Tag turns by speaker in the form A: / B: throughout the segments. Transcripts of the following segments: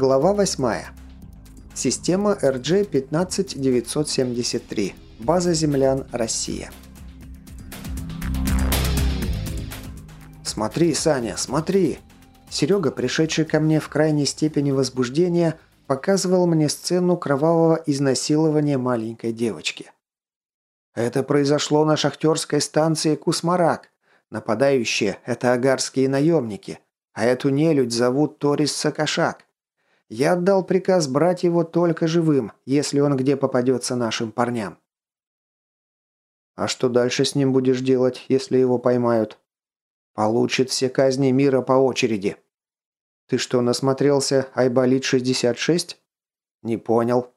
A: Глава 8. Система RG-15973. База землян Россия. «Смотри, Саня, смотри!» Серега, пришедший ко мне в крайней степени возбуждения, показывал мне сцену кровавого изнасилования маленькой девочки. Это произошло на шахтерской станции Кусмарак. Нападающие – это агарские наемники, а эту нелюдь зовут Торис Сакашак. Я отдал приказ брать его только живым, если он где попадется нашим парням. А что дальше с ним будешь делать, если его поймают? Получит все казни мира по очереди. Ты что, насмотрелся Айболит-66? Не понял.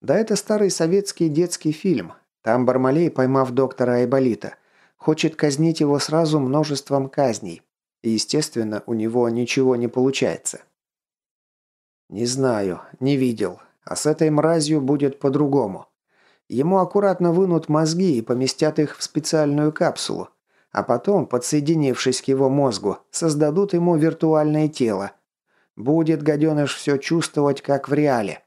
A: Да это старый советский детский фильм. Там Бармалей, поймав доктора Айболита, хочет казнить его сразу множеством казней. И, естественно, у него ничего не получается. «Не знаю, не видел. А с этой мразью будет по-другому. Ему аккуратно вынут мозги и поместят их в специальную капсулу. А потом, подсоединившись к его мозгу, создадут ему виртуальное тело. Будет гаденыш все чувствовать, как в реале.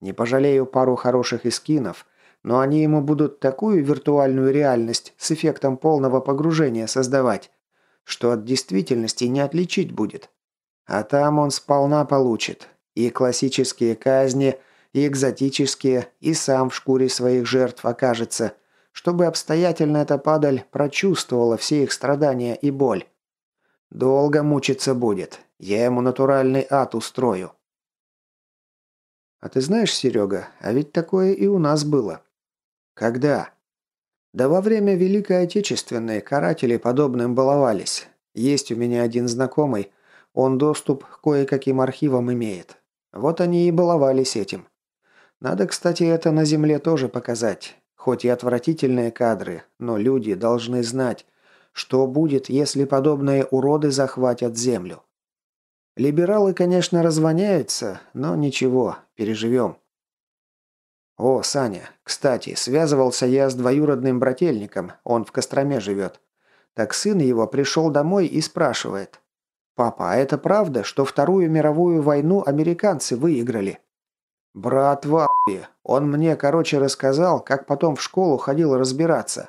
A: Не пожалею пару хороших эскинов, но они ему будут такую виртуальную реальность с эффектом полного погружения создавать, что от действительности не отличить будет. А там он сполна получит, и классические казни, и экзотические, и сам в шкуре своих жертв окажется, чтобы обстоятельно эта падаль прочувствовала все их страдания и боль. Долго мучиться будет. Я ему натуральный ад устрою. А ты знаешь, Серега, а ведь такое и у нас было. Когда? Да во время Великой Отечественной каратели подобным баловались. Есть у меня один знакомый, он доступ к кое-каким архивам имеет. Вот они и баловались этим. Надо, кстати, это на Земле тоже показать. Хоть и отвратительные кадры, но люди должны знать, что будет, если подобные уроды захватят Землю. Либералы, конечно, развоняются, но ничего, переживем. О, Саня, кстати, связывался я с двоюродным брательником, он в Костроме живет. Так сын его пришел домой и спрашивает. «Папа, а это правда, что Вторую мировую войну американцы выиграли?» «Брат Вапи, он мне, короче, рассказал, как потом в школу ходил разбираться».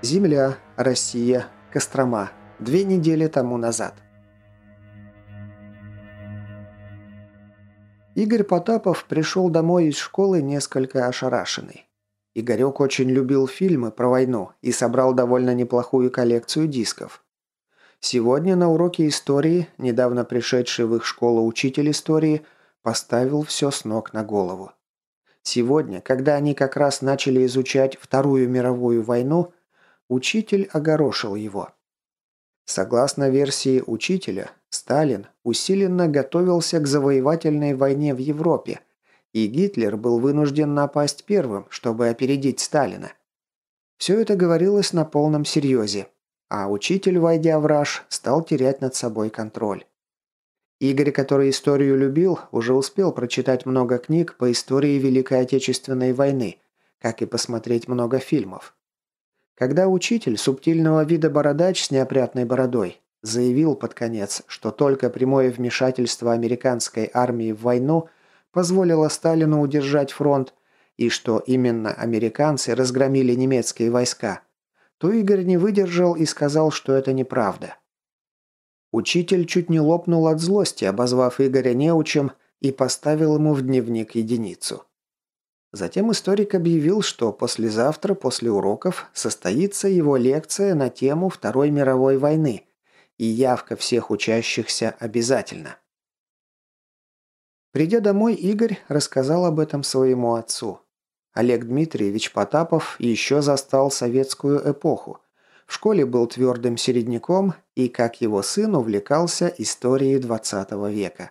A: Земля, Россия, Кострома. Две недели тому назад. Игорь Потапов пришел домой из школы несколько ошарашенный. Игорек очень любил фильмы про войну и собрал довольно неплохую коллекцию дисков. Сегодня на уроке истории, недавно пришедший в их школу учитель истории, поставил все с ног на голову. Сегодня, когда они как раз начали изучать Вторую мировую войну, учитель огорошил его – Согласно версии учителя, Сталин усиленно готовился к завоевательной войне в Европе, и Гитлер был вынужден напасть первым, чтобы опередить Сталина. Все это говорилось на полном серьезе, а учитель, войдя в раж, стал терять над собой контроль. Игорь, который историю любил, уже успел прочитать много книг по истории Великой Отечественной войны, как и посмотреть много фильмов. Когда учитель субтильного вида бородач с неопрятной бородой заявил под конец, что только прямое вмешательство американской армии в войну позволило Сталину удержать фронт, и что именно американцы разгромили немецкие войска, то Игорь не выдержал и сказал, что это неправда. Учитель чуть не лопнул от злости, обозвав Игоря неучем и поставил ему в дневник единицу. Затем историк объявил, что послезавтра после уроков состоится его лекция на тему Второй мировой войны, и явка всех учащихся обязательно. Придя домой, Игорь рассказал об этом своему отцу. Олег Дмитриевич Потапов еще застал советскую эпоху. В школе был твердым середняком и, как его сын, увлекался историей XX века.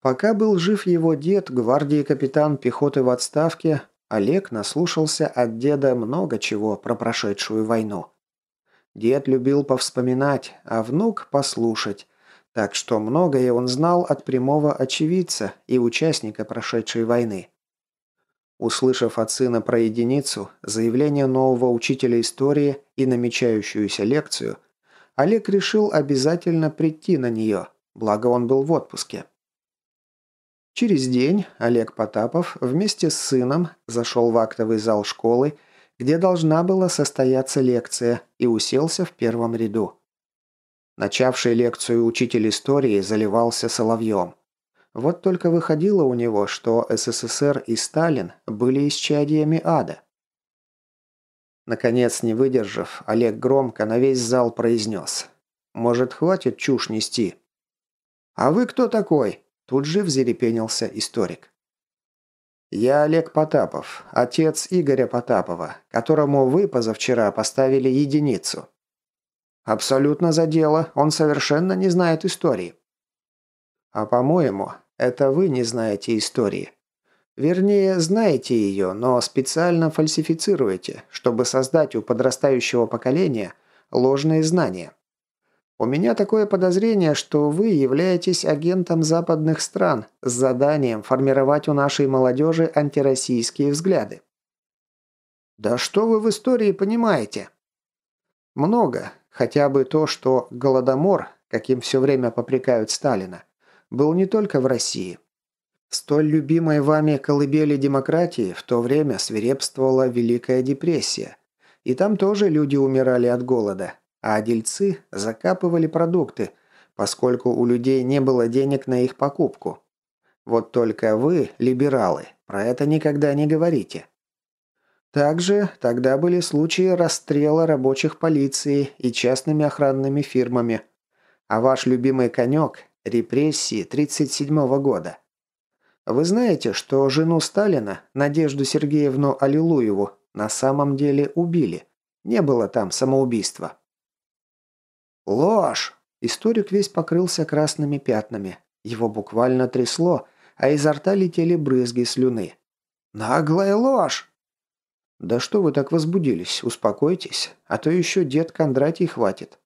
A: Пока был жив его дед, гвардии капитан пехоты в отставке, Олег наслушался от деда много чего про прошедшую войну. Дед любил повспоминать, а внук послушать, Так что многое он знал от прямого очевидца и участника прошедшей войны. Услышав от сына про единицу, заявление нового учителя истории и намечающуюся лекцию, Олег решил обязательно прийти на нее, благо он был в отпуске. Через день Олег Потапов вместе с сыном зашел в актовый зал школы, где должна была состояться лекция, и уселся в первом ряду. Начавший лекцию учитель истории заливался соловьем. Вот только выходило у него, что СССР и Сталин были исчадиями ада. Наконец, не выдержав, Олег громко на весь зал произнес. «Может, хватит чушь нести?» «А вы кто такой?» Тут же взерепенился историк. «Я Олег Потапов, отец Игоря Потапова, которому вы позавчера поставили единицу». «Абсолютно за дело, он совершенно не знает истории». «А по-моему, это вы не знаете истории. Вернее, знаете ее, но специально фальсифицируете, чтобы создать у подрастающего поколения ложные знания. У меня такое подозрение, что вы являетесь агентом западных стран с заданием формировать у нашей молодежи антироссийские взгляды. Да что вы в истории понимаете? Много. Хотя бы то, что Голодомор, каким все время попрекают Сталина, был не только в России. Столь любимой вами колыбели демократии в то время свирепствовала Великая депрессия. И там тоже люди умирали от голода, а дельцы закапывали продукты, поскольку у людей не было денег на их покупку. Вот только вы, либералы, про это никогда не говорите. Также тогда были случаи расстрела рабочих полиции и частными охранными фирмами. А ваш любимый конек – репрессии 1937 года. Вы знаете, что жену Сталина, Надежду Сергеевну Аллилуеву, на самом деле убили. Не было там самоубийства. «Ложь!» Историк весь покрылся красными пятнами. Его буквально трясло, а изо рта летели брызги слюны. «Наглая ложь!» «Да что вы так возбудились? Успокойтесь, а то еще дед Кондратий хватит».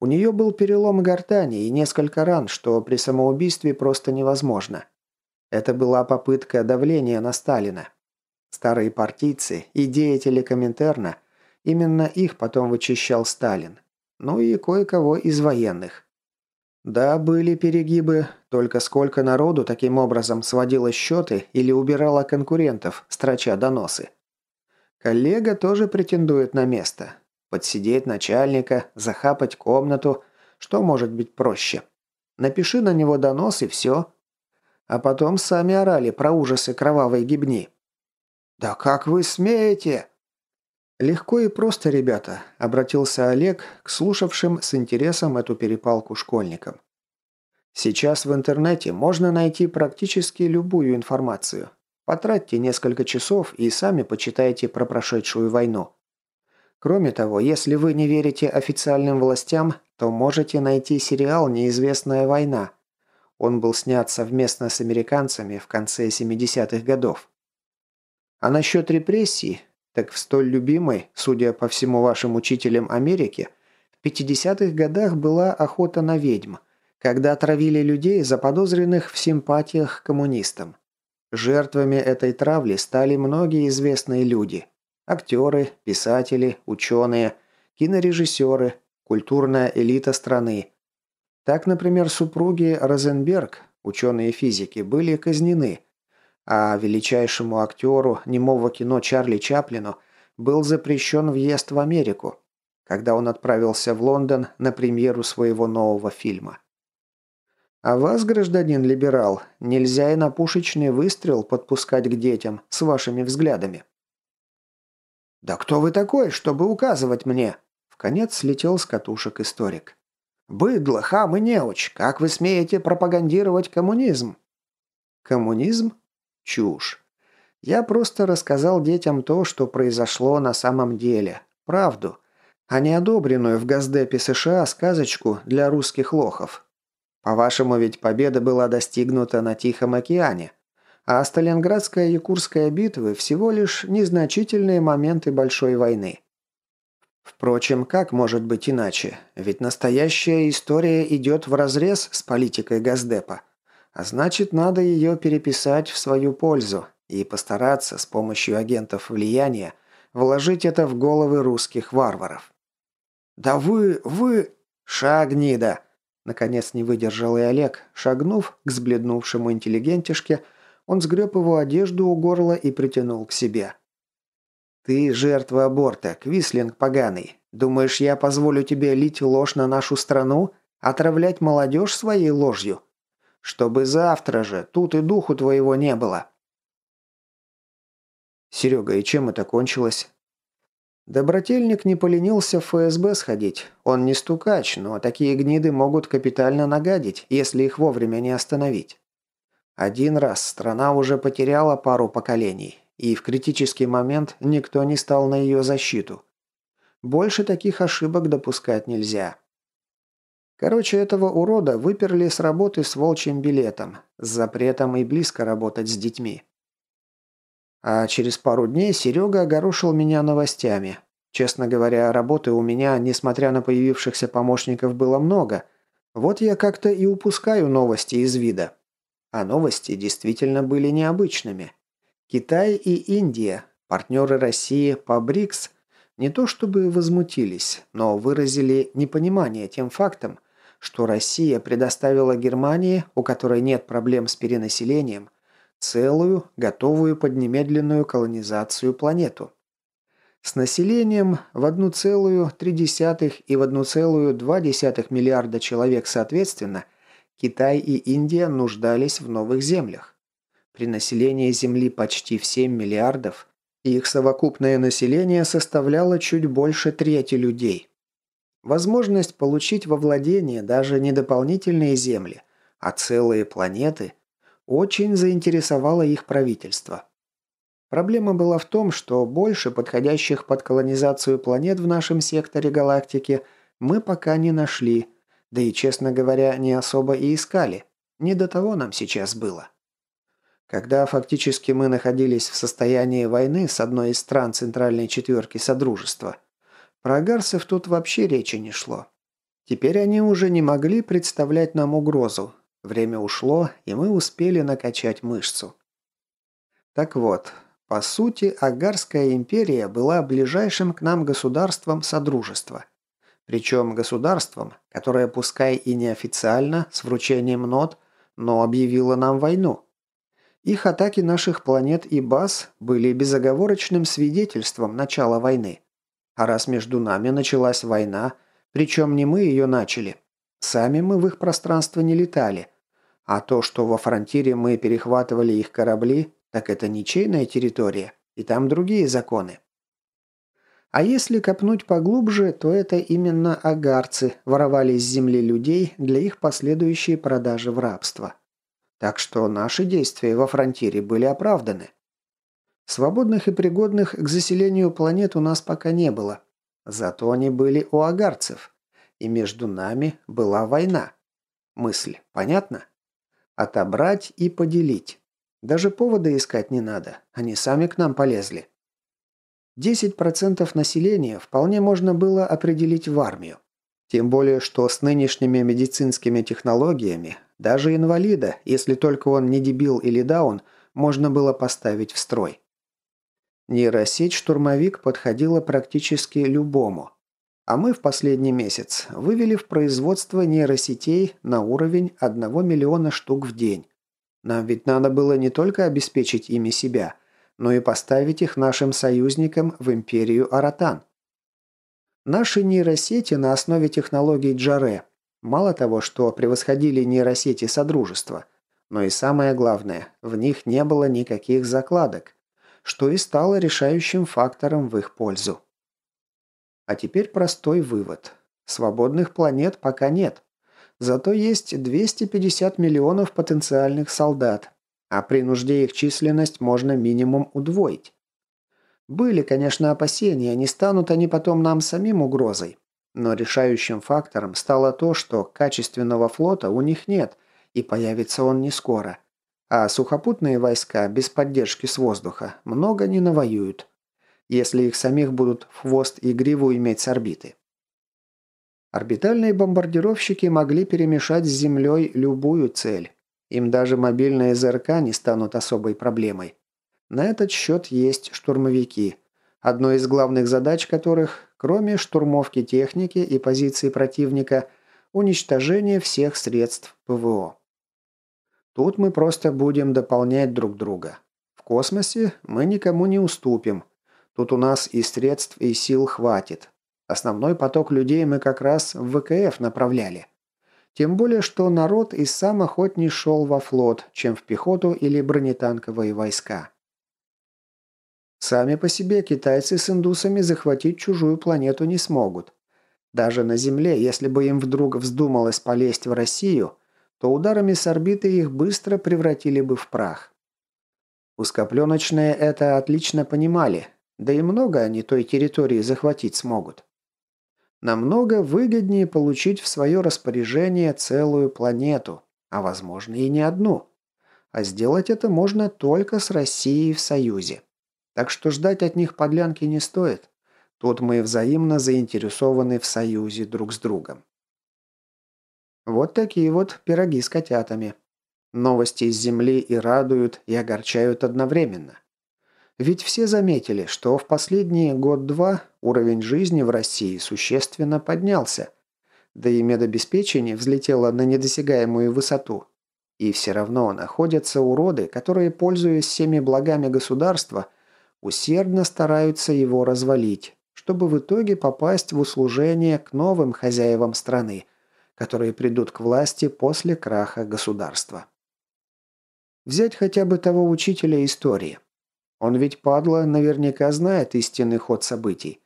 A: У нее был перелом гортани и несколько ран, что при самоубийстве просто невозможно. Это была попытка давления на Сталина. Старые партийцы и деятели Коминтерна, именно их потом вычищал Сталин ну и кое-кого из военных. Да, были перегибы, только сколько народу таким образом сводило счеты или убирало конкурентов, строча доносы. Коллега тоже претендует на место. Подсидеть начальника, захапать комнату, что может быть проще. Напиши на него донос и все. А потом сами орали про ужасы кровавой гибни. «Да как вы смеете?» «Легко и просто, ребята», – обратился Олег к слушавшим с интересом эту перепалку школьникам. «Сейчас в интернете можно найти практически любую информацию. Потратьте несколько часов и сами почитайте про прошедшую войну. Кроме того, если вы не верите официальным властям, то можете найти сериал «Неизвестная война». Он был снят совместно с американцами в конце 70-х годов. А насчет репрессий, так в столь любимой, судя по всему вашим учителям Америке, в 50-х годах была охота на ведьм, когда отравили людей, заподозренных в симпатиях к коммунистам. Жертвами этой травли стали многие известные люди. Актеры, писатели, ученые, кинорежиссеры, культурная элита страны. Так, например, супруги Розенберг, ученые физики, были казнены – а величайшему актеру немого кино Чарли Чаплину был запрещен въезд в Америку, когда он отправился в Лондон на премьеру своего нового фильма. А вас, гражданин либерал, нельзя и на пушечный выстрел подпускать к детям с вашими взглядами. «Да кто вы такой, чтобы указывать мне?» В конец слетел с катушек историк. «Быдло, хам и неуч, как вы смеете пропагандировать коммунизм?» «Коммунизм?» Чушь. Я просто рассказал детям то, что произошло на самом деле. Правду. А не одобренную в Газдепе США сказочку для русских лохов. По-вашему, ведь победа была достигнута на Тихом океане. А Сталинградская и Якурская битвы всего лишь незначительные моменты большой войны. Впрочем, как может быть иначе? Ведь настоящая история идет вразрез с политикой Газдепа. А значит, надо ее переписать в свою пользу и постараться с помощью агентов влияния вложить это в головы русских варваров. «Да вы... вы...» «Шагнида!» Наконец не выдержал и Олег. Шагнув к сбледнувшему интеллигентишке, он сгреб его одежду у горла и притянул к себе. «Ты жертва аборта, Квислинг поганый. Думаешь, я позволю тебе лить ложь на нашу страну? Отравлять молодежь своей ложью? Чтобы завтра же тут и духу твоего не было». «Серега, и чем это кончилось?» Добротельник не поленился в ФСБ сходить. Он не стукач, но такие гниды могут капитально нагадить, если их вовремя не остановить. Один раз страна уже потеряла пару поколений, и в критический момент никто не стал на ее защиту. Больше таких ошибок допускать нельзя. Короче, этого урода выперли с работы с волчьим билетом, с запретом и близко работать с детьми. А через пару дней Серега огорошил меня новостями. Честно говоря, работы у меня, несмотря на появившихся помощников, было много. Вот я как-то и упускаю новости из вида. А новости действительно были необычными. Китай и Индия, партнеры России по БРИКС, не то чтобы возмутились, но выразили непонимание тем фактом, что Россия предоставила Германии, у которой нет проблем с перенаселением, целую, готовую под немедленную колонизацию планету. С населением в 1,3 и в 1,2 миллиарда человек соответственно, Китай и Индия нуждались в новых землях. При населении Земли почти в 7 миллиардов, их совокупное население составляло чуть больше трети людей. Возможность получить во владение даже не дополнительные земли, а целые планеты очень заинтересовала их правительство. Проблема была в том, что больше подходящих под колонизацию планет в нашем секторе галактики мы пока не нашли, да и, честно говоря, не особо и искали. Не до того нам сейчас было. Когда фактически мы находились в состоянии войны с одной из стран Центральной Четверки Содружества, про агарцев тут вообще речи не шло. Теперь они уже не могли представлять нам угрозу. Время ушло, и мы успели накачать мышцу. Так вот, по сути, Агарская империя была ближайшим к нам государством Содружества. Причем государством, которое пускай и неофициально, с вручением нот, но объявило нам войну. Их атаки наших планет и баз были безоговорочным свидетельством начала войны. А раз между нами началась война, причем не мы ее начали, сами мы в их пространство не летали, а то, что во фронтире мы перехватывали их корабли, так это ничейная территория, и там другие законы. А если копнуть поглубже, то это именно агарцы воровали с земли людей для их последующей продажи в рабство. Так что наши действия во фронтире были оправданы. Свободных и пригодных к заселению планет у нас пока не было. Зато они были у агарцев. И между нами была война. Мысль понятна? Отобрать и поделить. Даже повода искать не надо. Они сами к нам полезли. 10% населения вполне можно было определить в армию. Тем более, что с нынешними медицинскими технологиями даже инвалида, если только он не дебил или даун, можно было поставить в строй. Нейросеть-штурмовик подходила практически любому. А мы в последний месяц вывели в производство нейросетей на уровень 1 миллиона штук в день. Нам ведь надо было не только обеспечить ими себя, но и поставить их нашим союзникам в империю Аратан. Наши нейросети на основе технологий Джаре мало того, что превосходили нейросети Содружества, но и самое главное, в них не было никаких закладок, что и стало решающим фактором в их пользу. А теперь простой вывод. Свободных планет пока нет. Зато есть 250 миллионов потенциальных солдат, а при нужде их численность можно минимум удвоить. Были, конечно, опасения, не станут они потом нам самим угрозой. Но решающим фактором стало то, что качественного флота у них нет, и появится он не скоро. А сухопутные войска без поддержки с воздуха много не навоюют. если их самих будут в хвост и гриву иметь с орбиты. Орбитальные бомбардировщики могли перемешать с Землей любую цель. Им даже мобильные ЗРК не станут особой проблемой. На этот счет есть штурмовики, одной из главных задач которых, кроме штурмовки техники и позиций противника, уничтожение всех средств ПВО. Тут мы просто будем дополнять друг друга. В космосе мы никому не уступим. Тут у нас и средств, и сил хватит. Основной поток людей мы как раз в ВКФ направляли. Тем более, что народ и сам охотней шел во флот, чем в пехоту или бронетанковые войска. Сами по себе китайцы с индусами захватить чужую планету не смогут. Даже на Земле, если бы им вдруг вздумалось полезть в Россию, то ударами с орбиты их быстро превратили бы в прах. Узкопленочные это отлично понимали, да и много они той территории захватить смогут. Намного выгоднее получить в свое распоряжение целую планету, а возможно и не одну. А сделать это можно только с Россией в союзе. Так что ждать от них подлянки не стоит. Тут мы взаимно заинтересованы в союзе друг с другом. Вот такие вот пироги с котятами. Новости из земли и радуют, и огорчают одновременно. Ведь все заметили, что в последние год-два уровень жизни в России существенно поднялся. Да и медобеспечение взлетело на недосягаемую высоту. И все равно находятся уроды, которые, пользуясь всеми благами государства, усердно стараются его развалить, чтобы в итоге попасть в услужение к новым хозяевам страны, которые придут к власти после краха государства. Взять хотя бы того учителя истории. Он ведь, падла, наверняка знает истинный ход событий,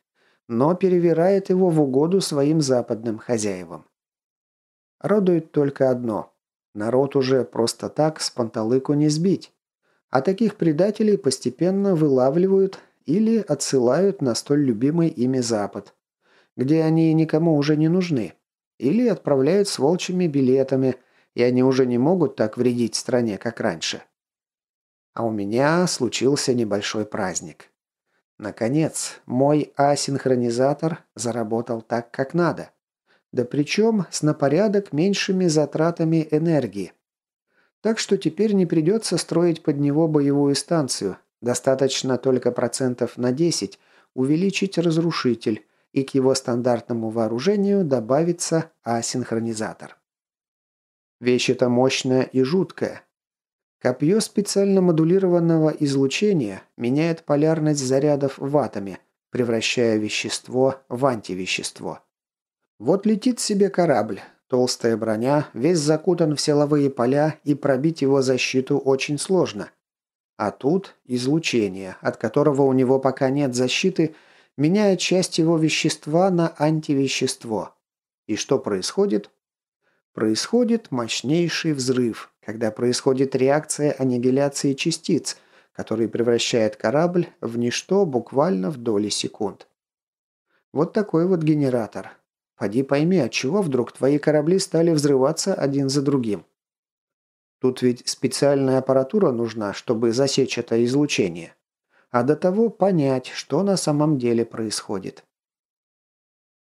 A: но перевирает его в угоду своим западным хозяевам. Радует только одно. Народ уже просто так с панталыку не сбить. А таких предателей постепенно вылавливают или отсылают на столь любимый ими Запад, где они никому уже не нужны, или отправляют с волчьими билетами, и они уже не могут так вредить стране, как раньше. А у меня случился небольшой праздник. Наконец, мой асинхронизатор заработал так, как надо. Да причем с на порядок меньшими затратами энергии. Так что теперь не придется строить под него боевую станцию. Достаточно только процентов на 10 увеличить разрушитель, и к его стандартному вооружению добавится асинхронизатор. Вещь эта мощная и жуткая. Копье специально модулированного излучения меняет полярность зарядов в атоме, превращая вещество в антивещество. Вот летит себе корабль, Толстая броня, весь закутан в силовые поля, и пробить его защиту очень сложно. А тут излучение, от которого у него пока нет защиты, меняет часть его вещества на антивещество. И что происходит? Происходит мощнейший взрыв, когда происходит реакция аннигиляции частиц, который превращает корабль в ничто буквально в доли секунд. Вот такой вот генератор. Поди пойми, от чего вдруг твои корабли стали взрываться один за другим. Тут ведь специальная аппаратура нужна, чтобы засечь это излучение. А до того понять, что на самом деле происходит.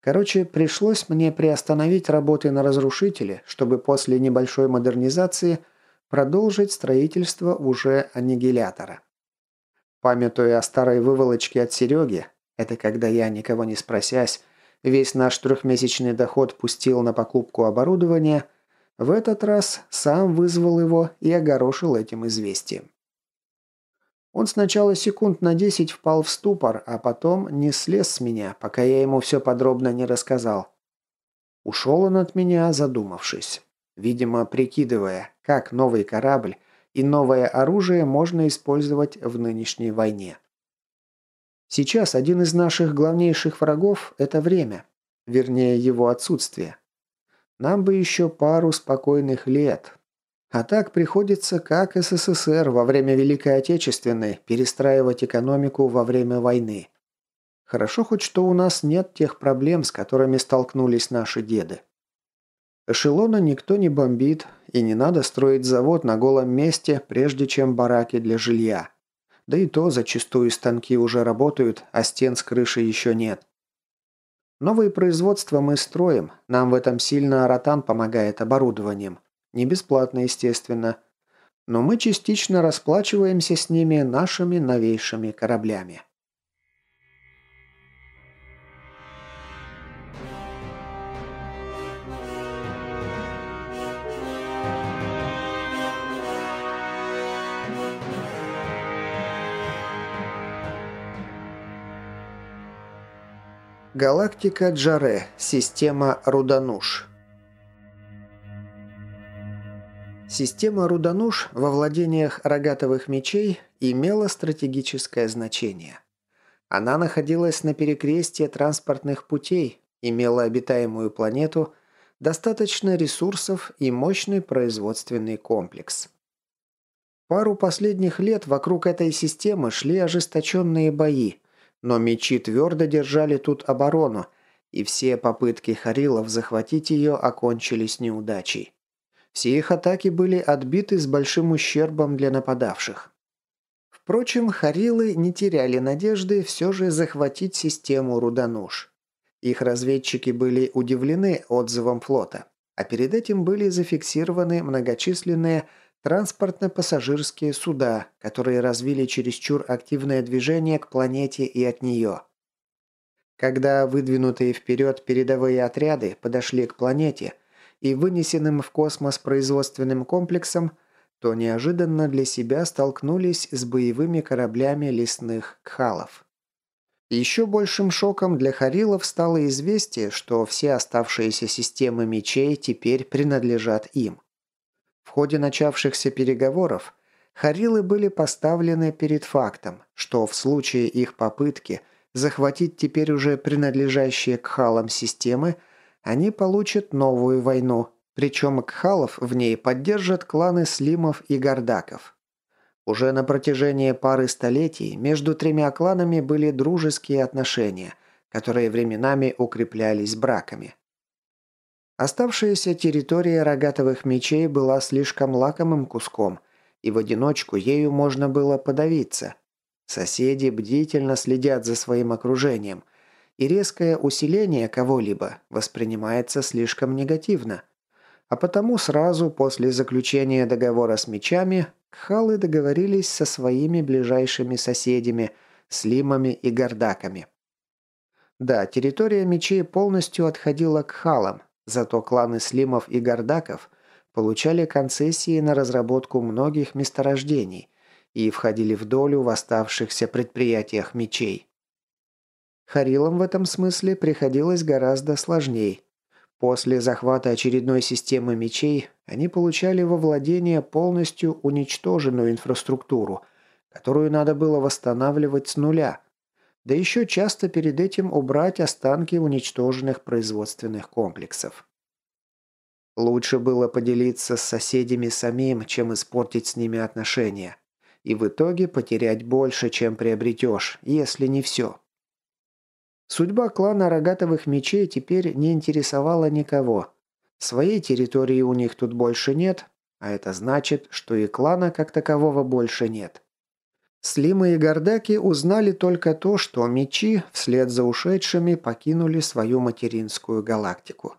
A: Короче, пришлось мне приостановить работы на разрушителе, чтобы после небольшой модернизации продолжить строительство уже аннигилятора. Памятуя о старой выволочке от Сереги, это когда я, никого не спросясь, весь наш трехмесячный доход пустил на покупку оборудования, в этот раз сам вызвал его и огорошил этим известием. Он сначала секунд на десять впал в ступор, а потом не слез с меня, пока я ему все подробно не рассказал. Ушел он от меня, задумавшись. Видимо, прикидывая, как новый корабль и новое оружие можно использовать в нынешней войне. Сейчас один из наших главнейших врагов – это время, вернее его отсутствие. Нам бы еще пару спокойных лет. А так приходится, как СССР во время Великой Отечественной, перестраивать экономику во время войны. Хорошо хоть что у нас нет тех проблем, с которыми столкнулись наши деды. Эшелона никто не бомбит, и не надо строить завод на голом месте, прежде чем бараки для жилья. Да и то зачастую станки уже работают, а стен с крыши еще нет. Новые производства мы строим, нам в этом сильно Аратан помогает оборудованием. Не бесплатно, естественно. Но мы частично расплачиваемся с ними нашими новейшими кораблями. Галактика Джаре. Система Рудануш. Система Рудануш во владениях рогатовых мечей имела стратегическое значение. Она находилась на перекрестье транспортных путей, имела обитаемую планету, достаточно ресурсов и мощный производственный комплекс. Пару последних лет вокруг этой системы шли ожесточенные бои – но мечи твердо держали тут оборону, и все попытки Харилов захватить ее окончились неудачей. Все их атаки были отбиты с большим ущербом для нападавших. Впрочем, Харилы не теряли надежды все же захватить систему Рудануш. Их разведчики были удивлены отзывом флота, а перед этим были зафиксированы многочисленные Транспортно-пассажирские суда, которые развили чересчур активное движение к планете и от нее. Когда выдвинутые вперед передовые отряды подошли к планете и вынесенным в космос производственным комплексом, то неожиданно для себя столкнулись с боевыми кораблями лесных кхалов. Еще большим шоком для Харилов стало известие, что все оставшиеся системы мечей теперь принадлежат им. В ходе начавшихся переговоров Харилы были поставлены перед фактом, что в случае их попытки захватить теперь уже принадлежащие к халам системы, они получат новую войну, причем кхалов в ней поддержат кланы Слимов и Гардаков. Уже на протяжении пары столетий между тремя кланами были дружеские отношения, которые временами укреплялись браками. Оставшаяся территория рогатовых мечей была слишком лакомым куском, и в одиночку ею можно было подавиться. Соседи бдительно следят за своим окружением, и резкое усиление кого-либо воспринимается слишком негативно. А потому сразу после заключения договора с мечами Кхалы договорились со своими ближайшими соседями, Слимами и Гордаками. Да, территория мечей полностью отходила к Халам, Зато кланы Слимов и Гордаков получали концессии на разработку многих месторождений и входили в долю в оставшихся предприятиях мечей. Харилам в этом смысле приходилось гораздо сложнее. После захвата очередной системы мечей они получали во владение полностью уничтоженную инфраструктуру, которую надо было восстанавливать с нуля, да еще часто перед этим убрать останки уничтоженных производственных комплексов. Лучше было поделиться с соседями самим, чем испортить с ними отношения. И в итоге потерять больше, чем приобретешь, если не все. Судьба клана Рогатовых Мечей теперь не интересовала никого. Своей территории у них тут больше нет, а это значит, что и клана как такового больше нет. Слимы и Гордаки узнали только то, что мечи вслед за ушедшими покинули свою материнскую галактику.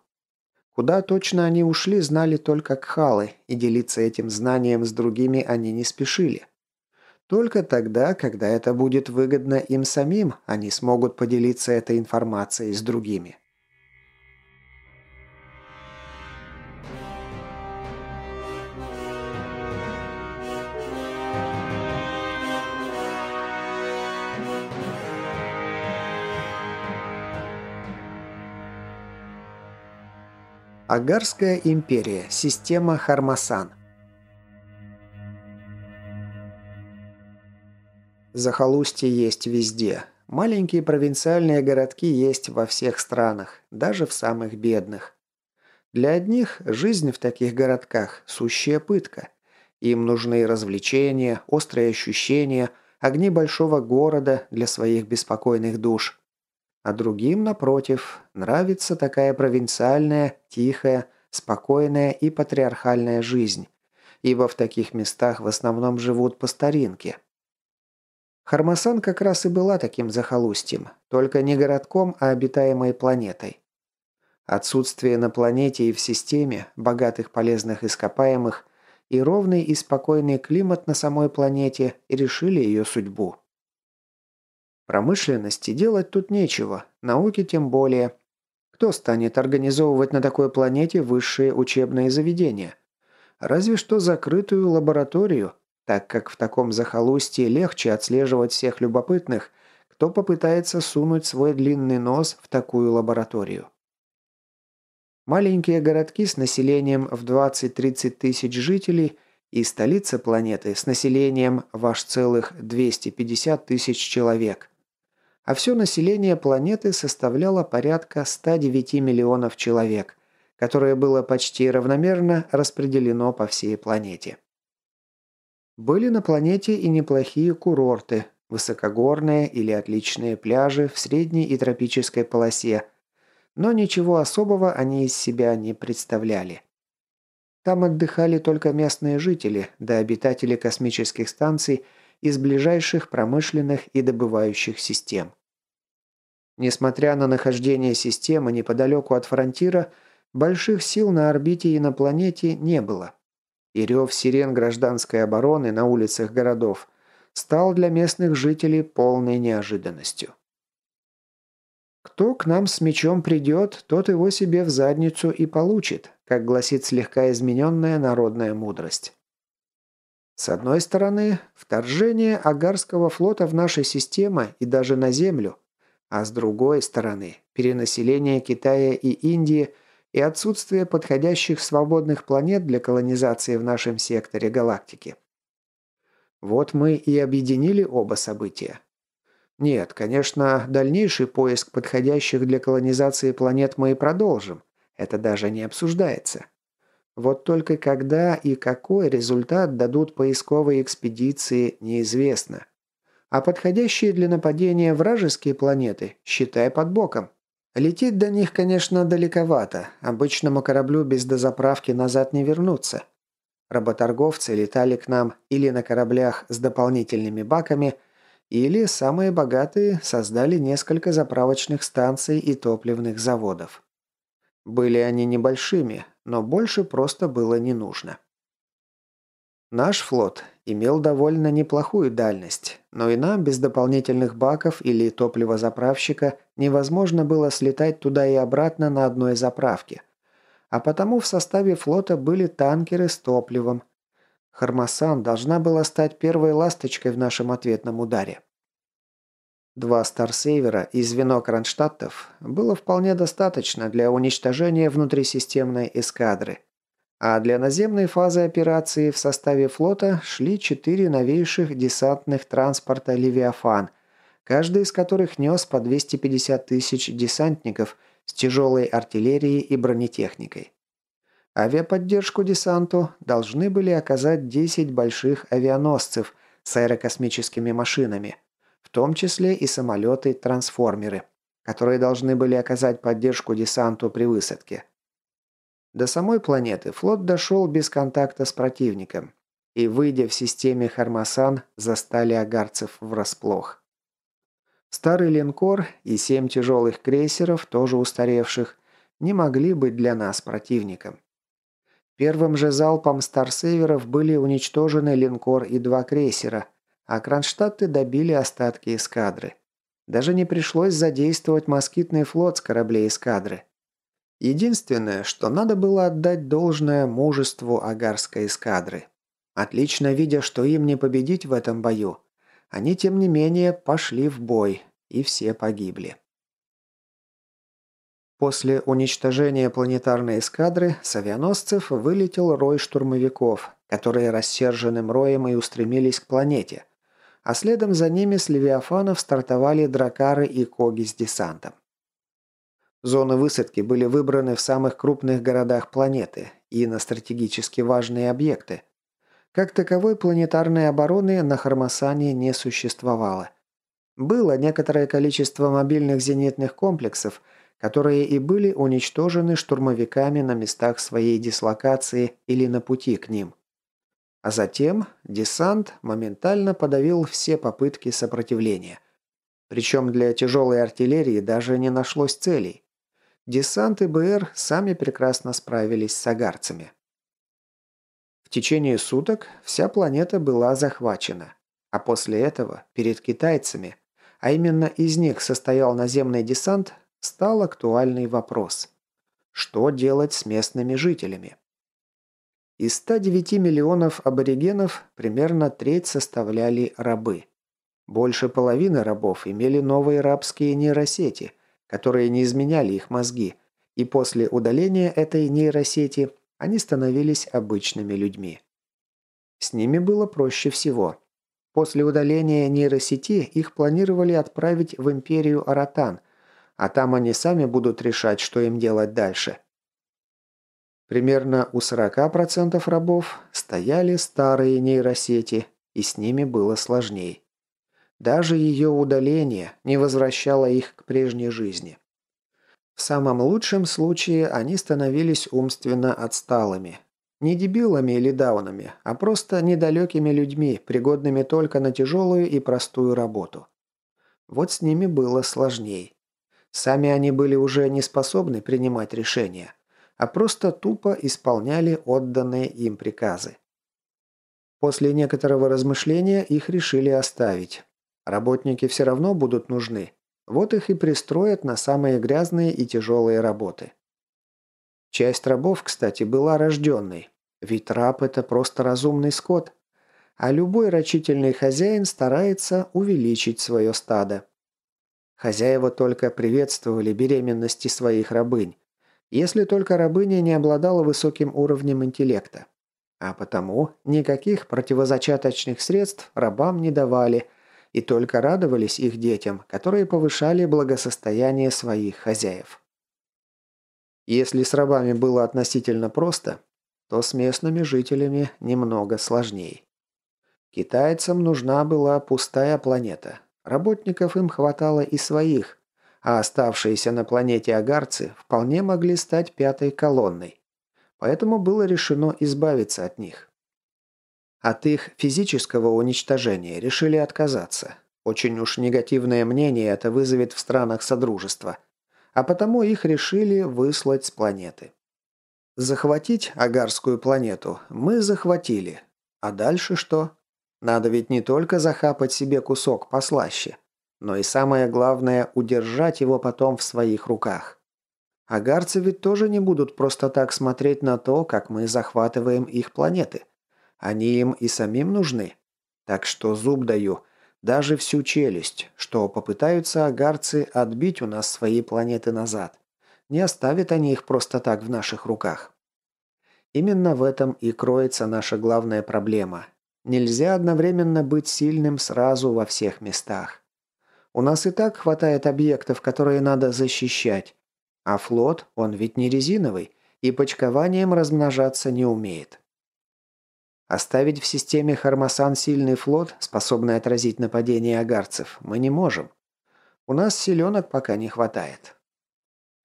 A: Куда точно они ушли, знали только Кхалы, и делиться этим знанием с другими они не спешили. Только тогда, когда это будет выгодно им самим, они смогут поделиться этой информацией с другими. Агарская империя. Система Хармасан. Захолустье есть везде. Маленькие провинциальные городки есть во всех странах, даже в самых бедных. Для одних жизнь в таких городках – сущая пытка. Им нужны развлечения, острые ощущения, огни большого города для своих беспокойных душ. А другим, напротив, нравится такая провинциальная, тихая, спокойная и патриархальная жизнь, ибо в таких местах в основном живут по старинке. Хармасан как раз и была таким захолустьем, только не городком, а обитаемой планетой. Отсутствие на планете и в системе богатых полезных ископаемых и ровный и спокойный климат на самой планете решили ее судьбу. Промышленности делать тут нечего, науки тем более. Кто станет организовывать на такой планете высшие учебные заведения? Разве что закрытую лабораторию, так как в таком захолустье легче отслеживать всех любопытных, кто попытается сунуть свой длинный нос в такую лабораторию. Маленькие городки с населением в 20-30 тысяч жителей и столица планеты с населением в аж целых 250 тысяч человек. А все население планеты составляло порядка 109 миллионов человек, которое было почти равномерно распределено по всей планете. Были на планете и неплохие курорты, высокогорные или отличные пляжи в средней и тропической полосе, но ничего особого они из себя не представляли. Там отдыхали только местные жители, да обитатели космических станций из ближайших промышленных и добывающих систем. Несмотря на нахождение системы неподалеку от фронтира, больших сил на орбите и на планете не было и рев сирен гражданской обороны на улицах городов стал для местных жителей полной неожиданностью. Кто к нам с мечом придет, тот его себе в задницу и получит, как гласит слегка измененная народная мудрость. С одной стороны, вторжение Агарского флота в наши системы и даже на Землю, а с другой стороны, перенаселение Китая и Индии – и отсутствие подходящих свободных планет для колонизации в нашем секторе галактики. Вот мы и объединили оба события. Нет, конечно, дальнейший поиск подходящих для колонизации планет мы и продолжим. Это даже не обсуждается. Вот только когда и какой результат дадут поисковые экспедиции, неизвестно. А подходящие для нападения вражеские планеты считай под боком. Лететь до них, конечно, далековато. Обычному кораблю без дозаправки назад не вернуться. Работорговцы летали к нам или на кораблях с дополнительными баками, или самые богатые создали несколько заправочных станций и топливных заводов. Были они небольшими, но больше просто было не нужно. Наш флот имел довольно неплохую дальность, но и нам без дополнительных баков или топливозаправщика невозможно было слетать туда и обратно на одной заправке. А потому в составе флота были танкеры с топливом. Хармасан должна была стать первой ласточкой в нашем ответном ударе. Два Старсейвера и звено Кронштадтов было вполне достаточно для уничтожения внутрисистемной эскадры – а для наземной фазы операции в составе флота шли четыре новейших десантных транспорта «Левиафан», каждый из которых нес по 250 тысяч десантников с тяжелой артиллерией и бронетехникой. Авиаподдержку десанту должны были оказать 10 больших авианосцев с аэрокосмическими машинами, в том числе и самолеты-трансформеры, которые должны были оказать поддержку десанту при высадке. До самой планеты флот дошел без контакта с противником, и, выйдя в системе Хармасан, застали агарцев врасплох. Старый линкор и семь тяжелых крейсеров, тоже устаревших, не могли быть для нас противником. Первым же залпом старсейверов были уничтожены линкор и два крейсера, а Кронштадты добили остатки эскадры. Даже не пришлось задействовать москитный флот с кораблей эскадры. Единственное, что надо было отдать должное мужеству агарской эскадры. Отлично видя, что им не победить в этом бою, они, тем не менее, пошли в бой, и все погибли. После уничтожения планетарной эскадры с авианосцев вылетел рой штурмовиков, которые рассерженным роем и устремились к планете, а следом за ними с Левиафанов стартовали дракары и коги с десантом. Зоны высадки были выбраны в самых крупных городах планеты и на стратегически важные объекты. Как таковой планетарной обороны на Хармасане не существовало. Было некоторое количество мобильных зенитных комплексов, которые и были уничтожены штурмовиками на местах своей дислокации или на пути к ним. А затем десант моментально подавил все попытки сопротивления. Причем для тяжелой артиллерии даже не нашлось целей. Десант и БР сами прекрасно справились с агарцами. В течение суток вся планета была захвачена. А после этого перед китайцами, а именно из них состоял наземный десант, стал актуальный вопрос. Что делать с местными жителями? Из 109 миллионов аборигенов примерно треть составляли рабы. Больше половины рабов имели новые рабские нейросети, которые не изменяли их мозги, и после удаления этой нейросети они становились обычными людьми. С ними было проще всего. После удаления нейросети их планировали отправить в империю Аратан, а там они сами будут решать, что им делать дальше. Примерно у 40% рабов стояли старые нейросети, и с ними было сложней. Даже ее удаление не возвращало их к прежней жизни. В самом лучшем случае они становились умственно отсталыми. Не дебилами или даунами, а просто недалекими людьми, пригодными только на тяжелую и простую работу. Вот с ними было сложней. Сами они были уже не способны принимать решения, а просто тупо исполняли отданные им приказы. После некоторого размышления их решили оставить. Работники все равно будут нужны, вот их и пристроят на самые грязные и тяжелые работы. Часть рабов, кстати, была рожденной, ведь раб – это просто разумный скот, а любой рачительный хозяин старается увеличить свое стадо. Хозяева только приветствовали беременности своих рабынь, если только рабыня не обладала высоким уровнем интеллекта. А потому никаких противозачаточных средств рабам не давали – и только радовались их детям, которые повышали благосостояние своих хозяев. Если с рабами было относительно просто, то с местными жителями немного сложнее. Китайцам нужна была пустая планета. Работников им хватало и своих, а оставшиеся на планете агарцы вполне могли стать пятой колонной. Поэтому было решено избавиться от них. От их физического уничтожения решили отказаться. Очень уж негативное мнение это вызовет в странах Содружества. А потому их решили выслать с планеты. Захватить Агарскую планету мы захватили. А дальше что? Надо ведь не только захапать себе кусок послаще, но и самое главное – удержать его потом в своих руках. Агарцы ведь тоже не будут просто так смотреть на то, как мы захватываем их планеты. Они им и самим нужны. Так что зуб даю, даже всю челюсть, что попытаются агарцы отбить у нас свои планеты назад. Не оставят они их просто так в наших руках. Именно в этом и кроется наша главная проблема. Нельзя одновременно быть сильным сразу во всех местах. У нас и так хватает объектов, которые надо защищать. А флот, он ведь не резиновый, и почкованием размножаться не умеет. Оставить в системе Хармасан сильный флот, способный отразить нападение агарцев, мы не можем. У нас силенок пока не хватает.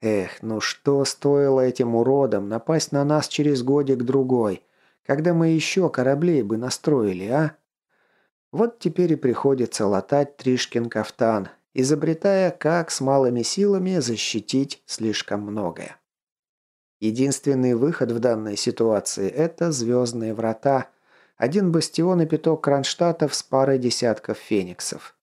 A: Эх, ну что стоило этим уродам напасть на нас через годик-другой, когда мы еще кораблей бы настроили, а? Вот теперь и приходится латать Тришкин кафтан, изобретая, как с малыми силами защитить слишком многое. Единственный выход в данной ситуации – это звездные врата, один бастион и пяток кронштадтов с парой десятков фениксов.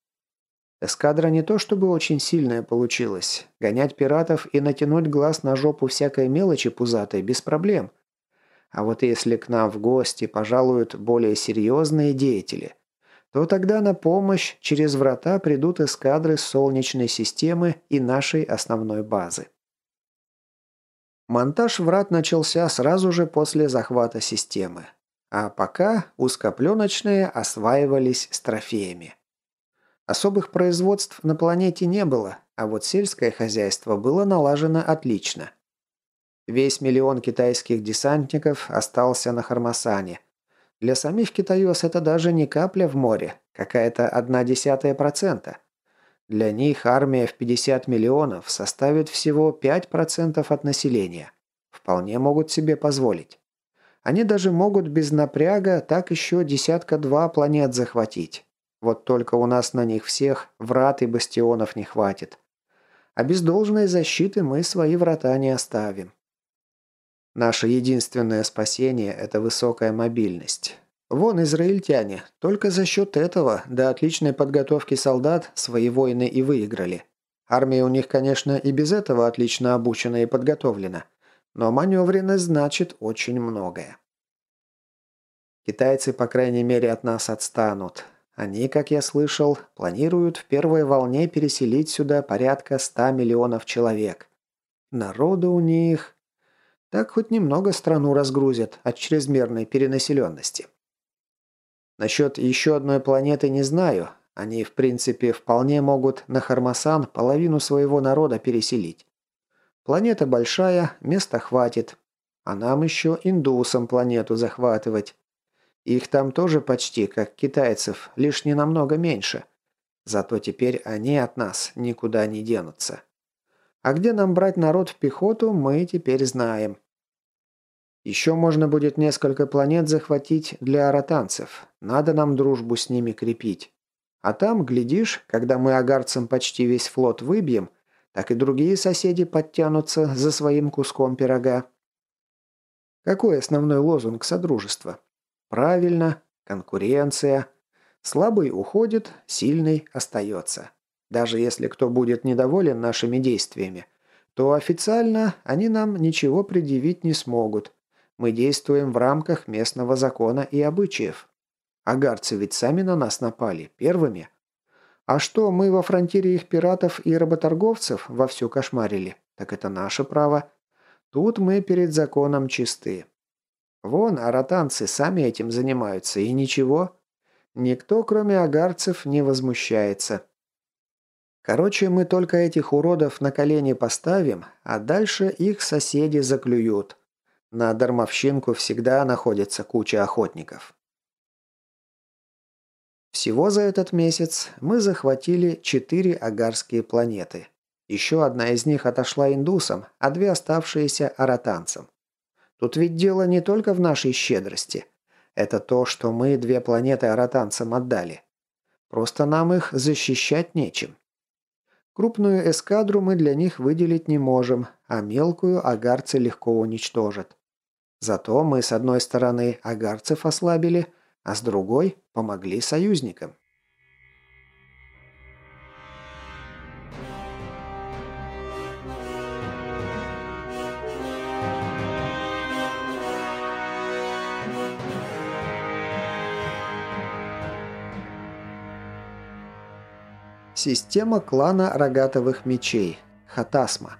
A: Эскадра не то чтобы очень сильная получилась. Гонять пиратов и натянуть глаз на жопу всякой мелочи пузатой без проблем. А вот если к нам в гости пожалуют более серьезные деятели, то тогда на помощь через врата придут эскадры Солнечной системы и нашей основной базы. Монтаж врат начался сразу же после захвата системы. А пока узкопленочные осваивались с трофеями. Особых производств на планете не было, а вот сельское хозяйство было налажено отлично. Весь миллион китайских десантников остался на Хармасане. Для самих китаёс это даже не капля в море, какая-то одна десятая процента. Для них армия в 50 миллионов составит всего 5% от населения. Вполне могут себе позволить. Они даже могут без напряга так еще десятка-два планет захватить. Вот только у нас на них всех врат и бастионов не хватит. А без должной защиты мы свои врата не оставим. Наше единственное спасение – это высокая мобильность. Вон израильтяне, только за счет этого, до отличной подготовки солдат, свои войны и выиграли. Армия у них, конечно, и без этого отлично обучена и подготовлена. Но маневренность значит очень многое. Китайцы, по крайней мере, от нас отстанут. Они, как я слышал, планируют в первой волне переселить сюда порядка 100 миллионов человек. Народу у них... Так хоть немного страну разгрузят от чрезмерной перенаселенности. Насчет еще одной планеты не знаю. Они, в принципе, вполне могут на Хармасан половину своего народа переселить. Планета большая, места хватит. А нам еще индусам планету захватывать. Их там тоже почти, как китайцев, лишь не намного меньше. Зато теперь они от нас никуда не денутся. А где нам брать народ в пехоту, мы теперь знаем. Еще можно будет несколько планет захватить для аратанцев. Надо нам дружбу с ними крепить. А там, глядишь, когда мы агарцам почти весь флот выбьем, так и другие соседи подтянутся за своим куском пирога. Какой основной лозунг Содружества? Правильно, конкуренция. Слабый уходит, сильный остается. Даже если кто будет недоволен нашими действиями, то официально они нам ничего предъявить не смогут. Мы действуем в рамках местного закона и обычаев. Агарцы ведь сами на нас напали, первыми. А что, мы во фронтире их пиратов и работорговцев вовсю кошмарили? Так это наше право. Тут мы перед законом чисты. Вон, аратанцы сами этим занимаются, и ничего. Никто, кроме агарцев, не возмущается. Короче, мы только этих уродов на колени поставим, а дальше их соседи заклюют. На дармовщинку всегда находится куча охотников. Всего за этот месяц мы захватили четыре агарские планеты. Еще одна из них отошла индусам, а две оставшиеся – аратанцам. Тут ведь дело не только в нашей щедрости. Это то, что мы две планеты аратанцам отдали. Просто нам их защищать нечем. Крупную эскадру мы для них выделить не можем, а мелкую агарцы легко уничтожат. Зато мы с одной стороны агарцев ослабили, а с другой помогли союзникам. Система клана рогатовых мечей. Хатасма.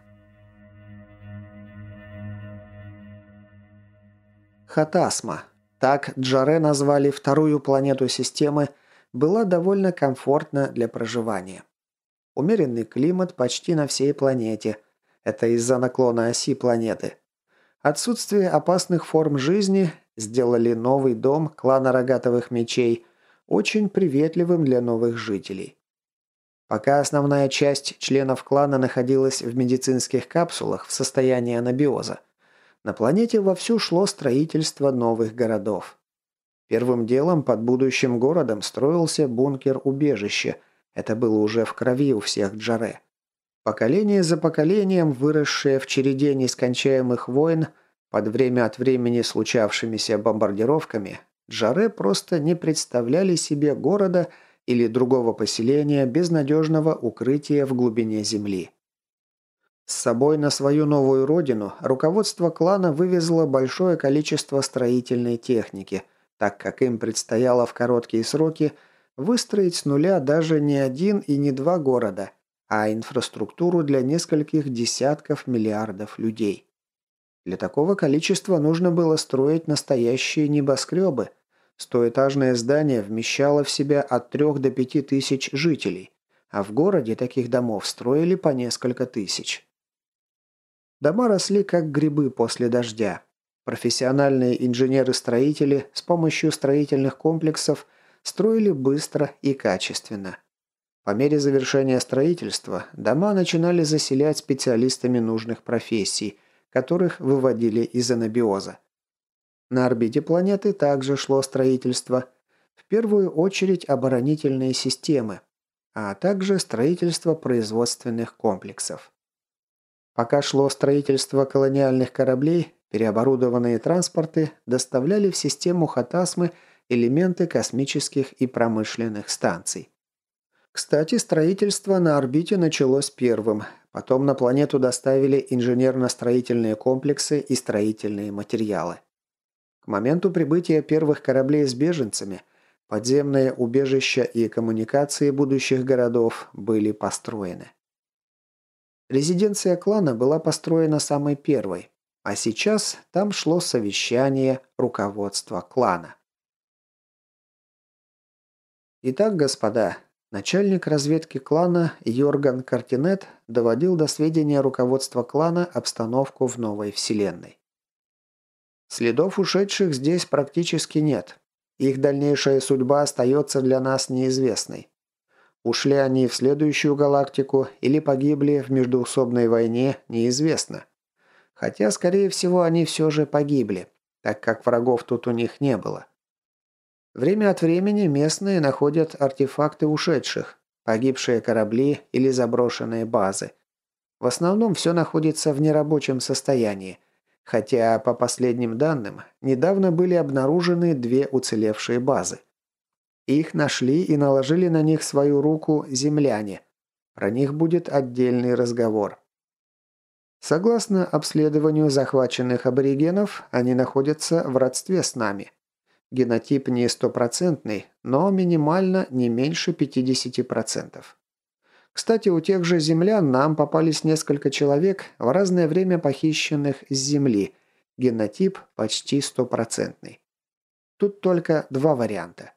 A: Хатасма. Так Джаре назвали вторую планету системы, была довольно комфортна для проживания. Умеренный климат почти на всей планете. Это из-за наклона оси планеты. Отсутствие опасных форм жизни сделали новый дом клана рогатовых мечей очень приветливым для новых жителей. Пока основная часть членов клана находилась в медицинских капсулах в состоянии анабиоза, на планете вовсю шло строительство новых городов. Первым делом под будущим городом строился бункер-убежище. Это было уже в крови у всех Джаре. Поколение за поколением, выросшее в череде нескончаемых войн, под время от времени случавшимися бомбардировками, Джаре просто не представляли себе города – или другого поселения без надежного укрытия в глубине земли. С собой на свою новую родину руководство клана вывезло большое количество строительной техники, так как им предстояло в короткие сроки выстроить с нуля даже не один и не два города, а инфраструктуру для нескольких десятков миллиардов людей. Для такого количества нужно было строить настоящие небоскребы – Стоэтажное здание вмещало в себя от 3 до 5 тысяч жителей, а в городе таких домов строили по несколько тысяч. Дома росли как грибы после дождя. Профессиональные инженеры-строители с помощью строительных комплексов строили быстро и качественно. По мере завершения строительства дома начинали заселять специалистами нужных профессий, которых выводили из анабиоза. На орбите планеты также шло строительство. В первую очередь оборонительные системы, а также строительство производственных комплексов. Пока шло строительство колониальных кораблей, переоборудованные транспорты доставляли в систему Хатасмы элементы космических и промышленных станций. Кстати, строительство на орбите началось первым, потом на планету доставили инженерно-строительные комплексы и строительные материалы. К моменту прибытия первых кораблей с беженцами подземные убежища и коммуникации будущих городов были построены. Резиденция клана была построена самой первой, а сейчас там шло совещание руководства клана. Итак, господа, Начальник разведки клана Йорган Картинет доводил до сведения руководства клана обстановку в новой вселенной. Следов ушедших здесь практически нет. Их дальнейшая судьба остается для нас неизвестной. Ушли они в следующую галактику или погибли в междуусобной войне, неизвестно. Хотя, скорее всего, они все же погибли, так как врагов тут у них не было. Время от времени местные находят артефакты ушедших, погибшие корабли или заброшенные базы. В основном все находится в нерабочем состоянии, хотя, по последним данным, недавно были обнаружены две уцелевшие базы. Их нашли и наложили на них свою руку земляне. Про них будет отдельный разговор. Согласно обследованию захваченных аборигенов, они находятся в родстве с нами – Генотип не стопроцентный, но минимально не меньше 50%. Кстати, у тех же землян нам попались несколько человек в разное время похищенных с Земли. Генотип почти стопроцентный. Тут только два варианта.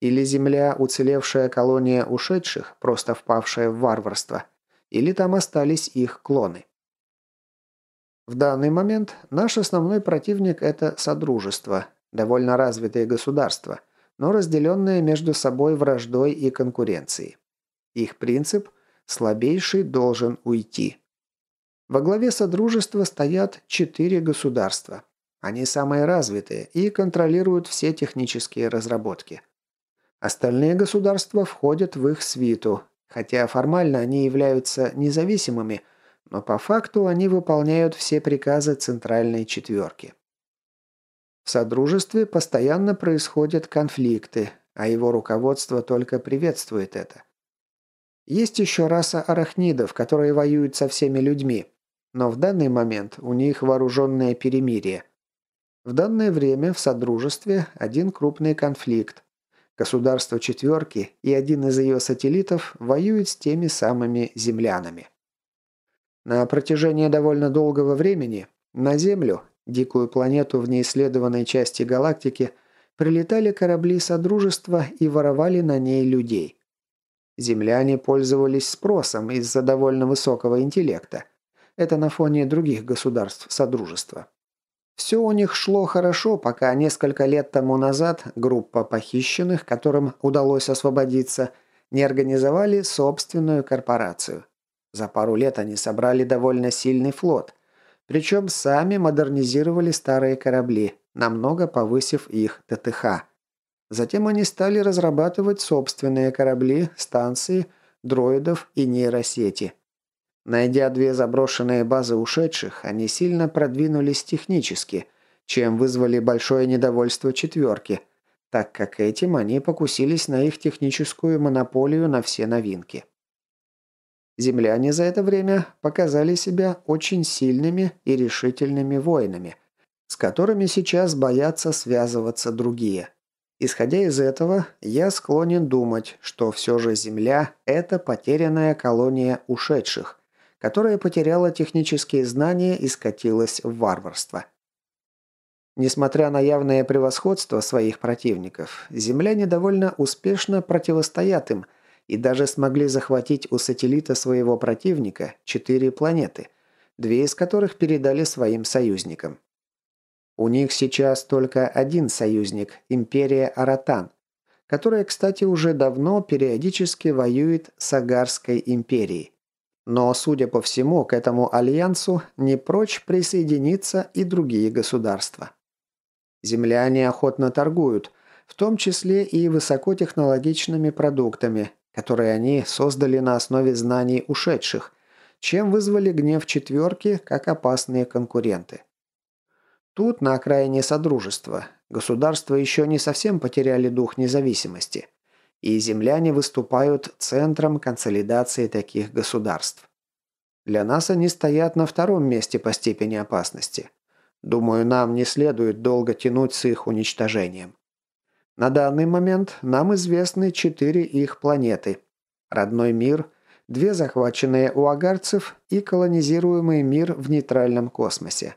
A: Или Земля – уцелевшая колония ушедших, просто впавшая в варварство, или там остались их клоны. В данный момент наш основной противник – это Содружество, довольно развитые государства, но разделенные между собой враждой и конкуренцией. Их принцип – слабейший должен уйти. Во главе Содружества стоят четыре государства. Они самые развитые и контролируют все технические разработки. Остальные государства входят в их свиту, хотя формально они являются независимыми, но по факту они выполняют все приказы Центральной Четверки. В Содружестве постоянно происходят конфликты, а его руководство только приветствует это. Есть еще раса арахнидов, которые воюют со всеми людьми, но в данный момент у них вооруженное перемирие. В данное время в Содружестве один крупный конфликт. Государство четверки и один из ее сателлитов воюют с теми самыми землянами. На протяжении довольно долгого времени на Землю дикую планету в неисследованной части галактики, прилетали корабли Содружества и воровали на ней людей. Земляне пользовались спросом из-за довольно высокого интеллекта. Это на фоне других государств Содружества. Все у них шло хорошо, пока несколько лет тому назад группа похищенных, которым удалось освободиться, не организовали собственную корпорацию. За пару лет они собрали довольно сильный флот, причем сами модернизировали старые корабли, намного повысив их ТТХ. Затем они стали разрабатывать собственные корабли, станции, дроидов и нейросети. Найдя две заброшенные базы ушедших, они сильно продвинулись технически, чем вызвали большое недовольство четверки, так как этим они покусились на их техническую монополию на все новинки. Земляне за это время показали себя очень сильными и решительными воинами, с которыми сейчас боятся связываться другие. Исходя из этого, я склонен думать, что все же Земля – это потерянная колония ушедших, которая потеряла технические знания и скатилась в варварство. Несмотря на явное превосходство своих противников, земляне довольно успешно противостоят им – и даже смогли захватить у сателлита своего противника четыре планеты, две из которых передали своим союзникам. У них сейчас только один союзник – Империя Аратан, которая, кстати, уже давно периодически воюет с Агарской империей. Но, судя по всему, к этому альянсу не прочь присоединиться и другие государства. Земляне охотно торгуют, в том числе и высокотехнологичными продуктами, которые они создали на основе знаний ушедших, чем вызвали гнев четверки как опасные конкуренты. Тут, на окраине Содружества, государства еще не совсем потеряли дух независимости, и земляне выступают центром консолидации таких государств. Для нас они стоят на втором месте по степени опасности. Думаю, нам не следует долго тянуть с их уничтожением. На данный момент нам известны четыре их планеты. Родной мир, две захваченные у агарцев и колонизируемый мир в нейтральном космосе.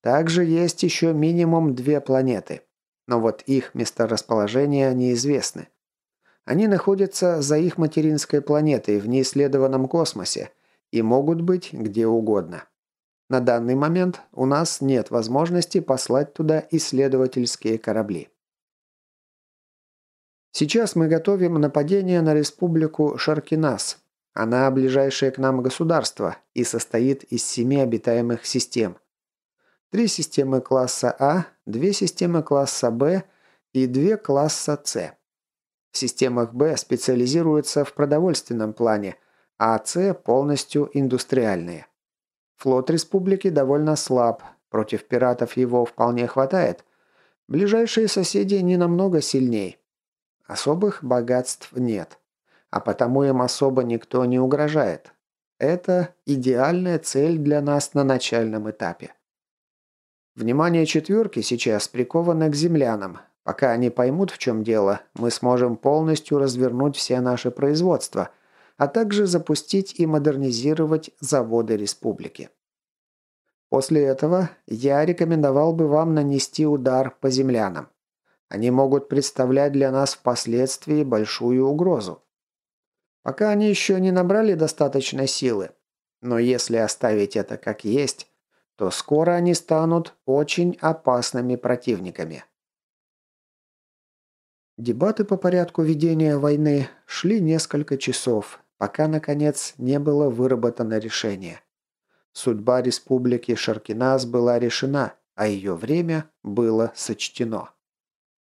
A: Также есть еще минимум две планеты. Но вот их месторасположение неизвестны. Они находятся за их материнской планетой в неисследованном космосе и могут быть где угодно. На данный момент у нас нет возможности послать туда исследовательские корабли. Сейчас мы готовим нападение на республику Шаркинас. Она ближайшее к нам государство и состоит из семи обитаемых систем. Три системы класса А, две системы класса Б и две класса С. В системах Б специализируются в продовольственном плане, а С полностью индустриальные. Флот республики довольно слаб, против пиратов его вполне хватает. Ближайшие соседи не намного сильней, Особых богатств нет, а потому им особо никто не угрожает. Это идеальная цель для нас на начальном этапе. Внимание четверки сейчас приковано к землянам. Пока они поймут, в чем дело, мы сможем полностью развернуть все наши производства, а также запустить и модернизировать заводы республики. После этого я рекомендовал бы вам нанести удар по землянам. Они могут представлять для нас впоследствии большую угрозу. Пока они еще не набрали достаточной силы. Но если оставить это как есть, то скоро они станут очень опасными противниками. Дебаты по порядку ведения войны шли несколько часов, пока, наконец, не было выработано решение. Судьба республики Шаркиназ была решена, а ее время было сочтено.